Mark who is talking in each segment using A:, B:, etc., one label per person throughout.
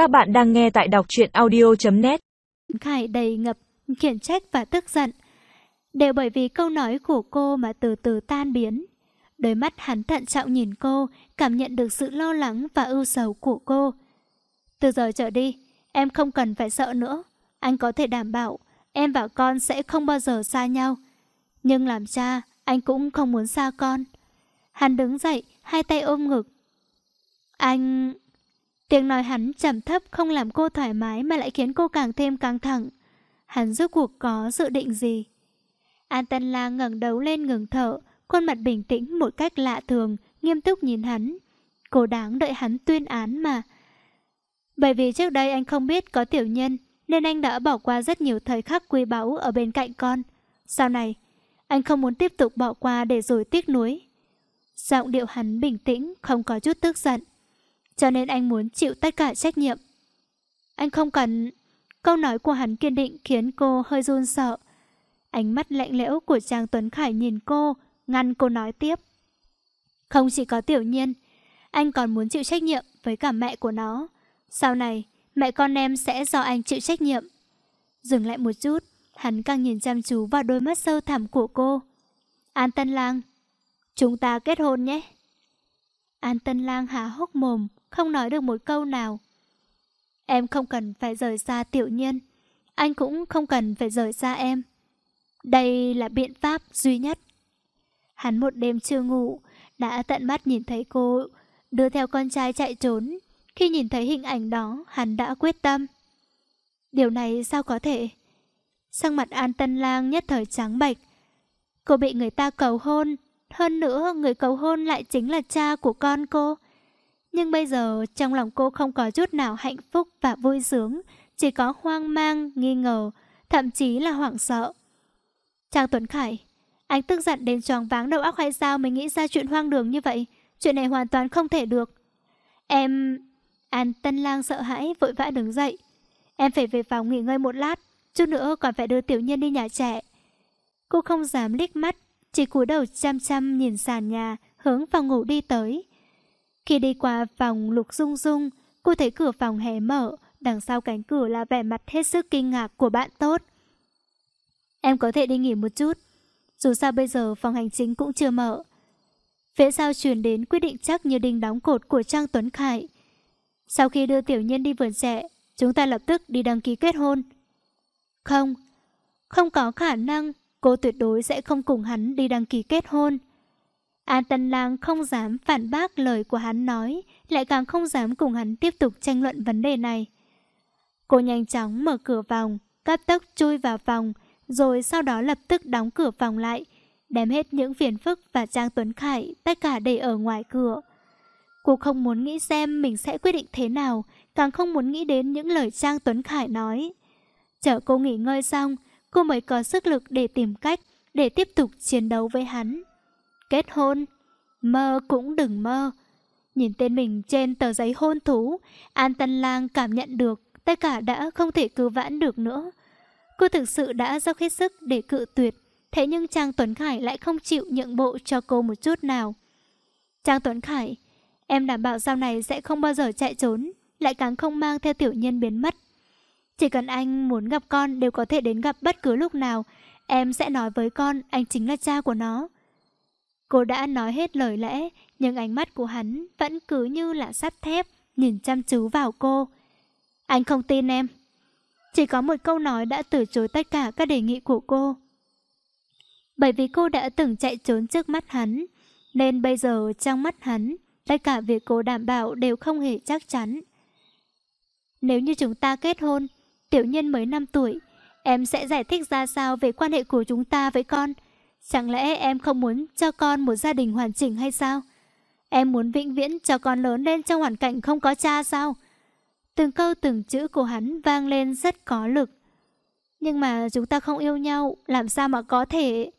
A: Các bạn đang nghe tại đọc truyện audio.net
B: Khải đầy ngập, khiển trách và tức giận. Đều bởi vì câu nói của cô mà từ từ tan biến. Đôi mắt hắn thận trọng nhìn cô, cảm nhận được sự lo lắng và ưu sầu của cô. Từ giờ trở đi, em không cần phải sợ nữa. Anh có thể đảm bảo, em và con sẽ không bao giờ xa nhau. Nhưng làm cha, anh cũng không muốn xa con. Hắn đứng dậy, hai tay ôm ngực. Anh... Tiếng nói hắn trầm thấp không làm cô thoải mái mà lại khiến cô càng thêm căng thẳng. Hắn rốt cuộc có dự định gì? An Tân La ngẩng đầu lên ngừng thở, khuôn mặt bình tĩnh một cách lạ thường, nghiêm túc nhìn hắn. Cô đáng đợi hắn tuyên án mà. Bởi vì trước đây anh không biết có tiểu nhân, nên anh đã bỏ qua rất nhiều thời khắc quý báu ở bên cạnh con. Sau này, anh không muốn tiếp tục bỏ qua để rồi tiếc nuối. Giọng điệu hắn bình tĩnh, không có chút tức giận. Cho nên anh muốn chịu tất cả trách nhiệm. Anh không cần... Câu nói của hắn kiên định khiến cô hơi run sợ. Ánh mắt lạnh lẽo của Trang Tuấn Khải nhìn cô, ngăn cô nói tiếp. Không chỉ có tiểu nhiên, anh còn muốn chịu trách nhiệm với cả mẹ của nó. Sau này, mẹ con em sẽ do anh chịu trách nhiệm. Dừng lại một chút, hắn càng nhìn chăm chú vào đôi mắt sâu thẳm của cô. An Tân Lang, chúng ta kết hôn nhé. An Tân Lang há hốc mồm, không nói được một câu nào. Em không cần phải rời xa tiểu nhiên, anh cũng không cần phải rời xa em. Đây là biện pháp duy nhất. Hắn một đêm chưa ngủ, đã tận mắt nhìn thấy cô đưa theo con trai chạy trốn. Khi nhìn thấy hình ảnh đó, hắn đã quyết tâm. Điều này sao có thể? Sang mặt An Tân Lang nhất thời trắng bệch. Cô bị người ta cầu hôn, hơn nữa người cầu hôn lại chính là cha của con cô. Nhưng bây giờ trong lòng cô không có chút nào hạnh phúc và vui sướng, chỉ có hoang mang, nghi ngờ, thậm chí là hoảng sợ. Trang Tuấn Khải, anh tức giận đến choáng váng đầu óc hay sao mới nghĩ ra chuyện hoang đường như vậy? Chuyện này hoàn toàn không thể được. Em... An Tân Lang sợ hãi, vội vã đứng dậy. Em phải về phòng nghỉ ngơi một lát, chút nữa còn phải đưa tiểu nhân đi nhà trẻ. Cô không dám liếc mắt, chỉ cúi đầu chăm chăm nhìn sàn nhà, hướng phòng ngủ đi tới. Khi đi qua phòng lục dung dung, cô thấy cửa phòng hé mở, đằng sau cánh cửa là vẻ mặt hết sức kinh ngạc của bạn tốt. Em có thể đi nghỉ một chút, dù sao bây giờ phòng hành chính cũng chưa mở. Phía sau truyền đến quyết định chắc như đinh đóng cột của Trang Tuấn Khải. Sau khi đưa tiểu nhân đi vườn trẻ, chúng ta lập tức đi đăng ký kết hôn. Không, không có khả năng, cô tuyệt đối sẽ không cùng hắn đi đăng ký kết hôn. An Tân Lang không dám phản bác lời của hắn nói, lại càng không dám cùng hắn tiếp tục tranh luận vấn đề này. Cô nhanh chóng mở cửa phòng, cấp tốc chui vào phòng, rồi sau đó lập tức đóng cửa phòng lại, đem hết những phiền phức và Trang Tuấn Khải tất cả để ở ngoài cửa. Cô không muốn nghĩ xem mình sẽ quyết định thế nào, càng không muốn nghĩ đến những lời Trang Tuấn Khải nói. Chờ cô nghỉ ngơi xong, cô mới có sức lực để tìm cách để tiếp tục chiến đấu với hắn. Kết hôn? Mơ cũng đừng mơ. Nhìn tên mình trên tờ giấy hôn thú, An Tân Lang cảm nhận được tất cả đã không thể cứu vãn được nữa. Cô thực sự đã dốc hết sức để cự tuyệt, thế nhưng Trang Tuấn Khải lại không chịu nhượng bộ cho cô một chút nào. Trang Tuấn Khải, em đảm bảo sau này sẽ không bao giờ chạy trốn, lại càng không mang theo tiểu nhân biến mất. Chỉ cần anh muốn gặp con đều có thể đến gặp bất cứ lúc nào, em sẽ nói với con anh chính là cha của nó. Cô đã nói hết lời lẽ, nhưng ánh mắt của hắn vẫn cứ như là sắt thép, nhìn chăm chú vào cô. Anh không tin em. Chỉ có một câu nói đã từ chối tất cả các đề nghị của cô. Bởi vì cô đã từng chạy trốn trước mắt hắn, nên bây giờ trong mắt hắn, tất cả việc cô đảm bảo đều không hề chắc chắn. Nếu như chúng ta kết hôn, tiểu nhân mới 5 tuổi, em sẽ giải thích ra sao về quan hệ của chúng ta với con. Chẳng lẽ em không muốn cho con một gia đình hoàn chỉnh hay sao? Em muốn vĩnh viễn cho con lớn lên trong hoàn cảnh không có cha sao? Từng câu từng chữ của hắn vang lên rất có lực. Nhưng mà chúng ta không yêu nhau, làm sao mà có thể...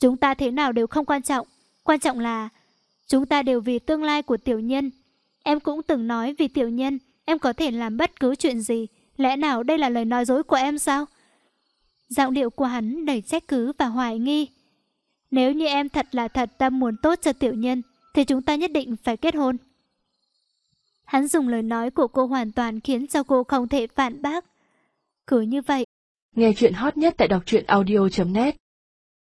B: Chúng ta thế nào đều không quan trọng. Quan trọng là chúng ta đều vì tương lai của tiểu nhân. Em cũng từng nói vì tiểu nhân, em có thể làm bất cứ chuyện gì. Lẽ nào đây là lời nói dối của em sao? Giọng điệu của hắn đầy trách cứ và hoài nghi. Nếu như em thật là thật tâm muốn tốt cho tiểu nhân, thì chúng ta nhất định phải kết hôn. Hắn dùng lời nói của cô hoàn toàn khiến cho cô không thể phản bác. Cứ như vậy.
A: Nghe chuyện hot nhất tại đọc truyện audio.net